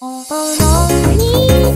心に